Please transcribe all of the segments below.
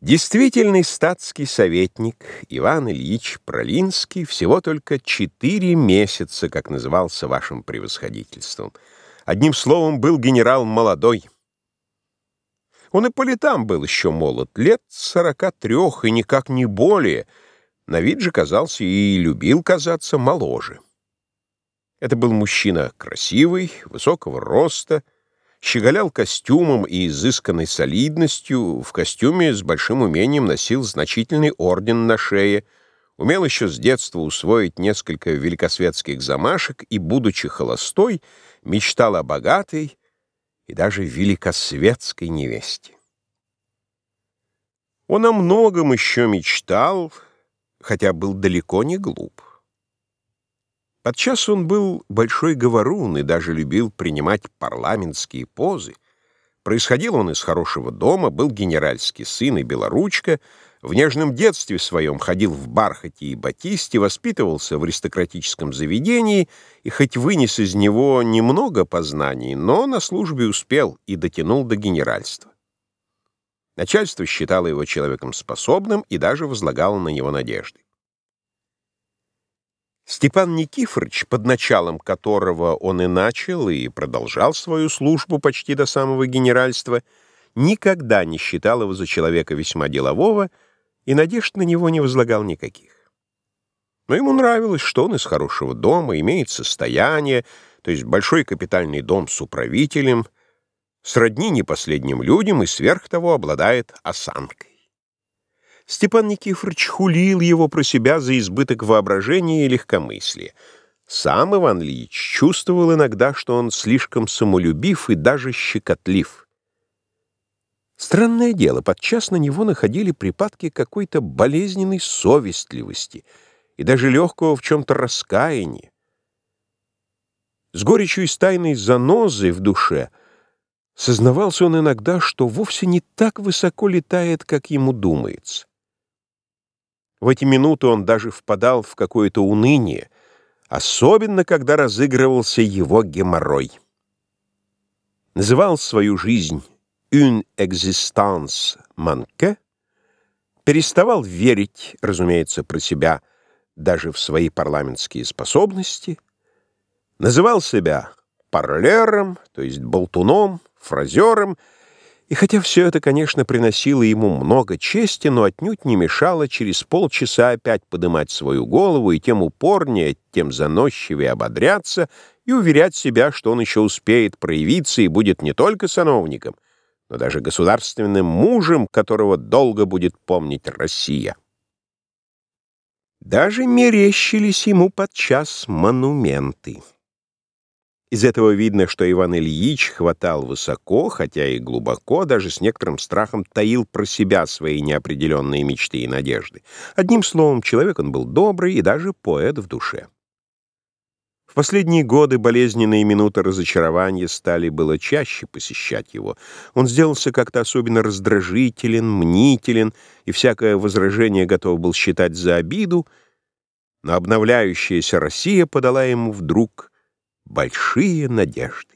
Действительный статский советник Иван Ильич Пролинский всего только четыре месяца, как назывался вашим превосходительством. Одним словом, был генерал молодой. Он и по летам был еще молод, лет сорока трех и никак не более. На вид же казался и любил казаться моложе. Это был мужчина красивый, высокого роста, щеголял костюмом и изысканной солидностью, в костюме с большим умением носил значительный орден на шее, умел еще с детства усвоить несколько великосветских замашек и, будучи холостой, мечтал о богатой и даже великосветской невесте. Он о многом еще мечтал, хотя был далеко не глуп. Подчас он был большой говорун и даже любил принимать парламентские позы. Происходил он из хорошего дома, был генеральский сын и белоручка, в нежном детстве своем ходил в бархате и батисте, воспитывался в аристократическом заведении и хоть вынес из него немного познаний, но на службе успел и дотянул до генеральства. Начальство считало его человеком способным и даже возлагало на него надежды. Степан Никифорович, под началом которого он и начал, и продолжал свою службу почти до самого генеральства, никогда не считал его за человека весьма делового и надежд на него не возлагал никаких. Но ему нравилось, что он из хорошего дома, имеет состояние, то есть большой капитальный дом с управителем, сродни непоследним людям и сверх того обладает осанкой. Степан Никифорович хулил его про себя за избыток воображения и легкомыслия. Сам Иван Ильич чувствовал иногда, что он слишком самолюбив и даже щекотлив. Странное дело, подчас на него находили припадки какой-то болезненной совестливости и даже легкого в чем-то раскаяния. С горечью и с тайной занозой в душе сознавался он иногда, что вовсе не так высоко летает, как ему думается. В эти минуты он даже впадал в какое-то уныние, особенно когда разыгрывался его геморрой. Называл свою жизнь «une existence manque», переставал верить, разумеется, про себя, даже в свои парламентские способности, называл себя парлером, то есть болтуном, фразером, и хотя все это, конечно, приносило ему много чести, но отнюдь не мешало через полчаса опять подымать свою голову и тем упорнее, тем заносчивее ободряться и уверять себя, что он еще успеет проявиться и будет не только сановником, но даже государственным мужем, которого долго будет помнить Россия. Даже мерещились ему подчас монументы. Из этого видно, что Иван Ильич хватал высоко, хотя и глубоко, даже с некоторым страхом таил про себя свои неопределенные мечты и надежды. Одним словом, человек он был добрый и даже поэт в душе. В последние годы болезненные минуты разочарования стали было чаще посещать его. Он сделался как-то особенно раздражителен, мнителен, и всякое возражение готов был считать за обиду, но обновляющаяся Россия подала ему вдруг большие надежды.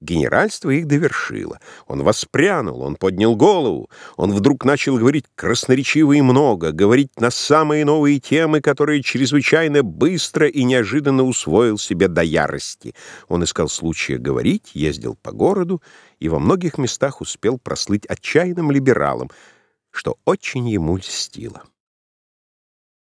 Генеральство их довершило. Он воспрянул, он поднял голову. Он вдруг начал говорить красноречиво и много, говорить на самые новые темы, которые чрезвычайно быстро и неожиданно усвоил себе до ярости. Он искал случая говорить, ездил по городу и во многих местах успел прослыть отчаянным либералом, что очень ему льстило.